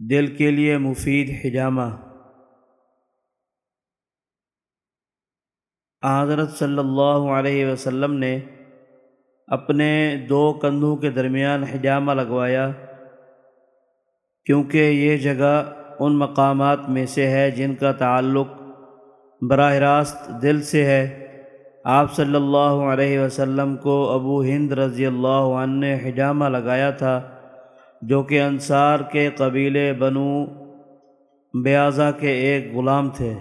دل کے لیے مفید حجامہ۔ حضرت صلی اللہ علیہ وسلم نے اپنے دو کندھوں کے درمیان حجامہ لگوایا، کیونکہ یہ جگہ ان مقامات میں سے ہے جن کا تعلق براہ راست دل سے ہے۔ آپ صلی اللہ علیہ وسلم کو ابو ہند رضی اللہ عنہ نے حجامہ لگایا تھا۔ جو کہ انصار کے قبیلے بنو بیازہ کے ایک غلام تھے۔